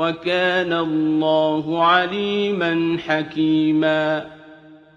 وَكَانَ اللَّهُ عَلِيمًا حَكِيمًا